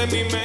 Let mi mente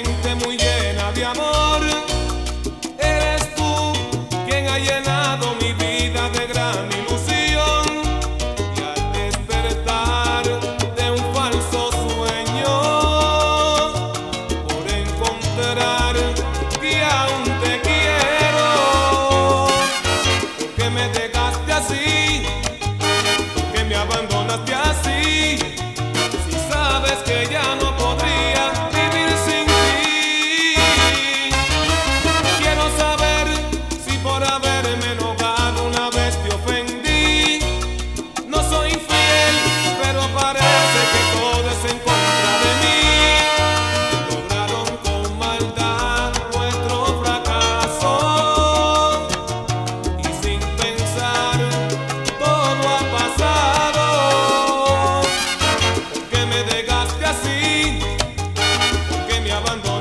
abandonó.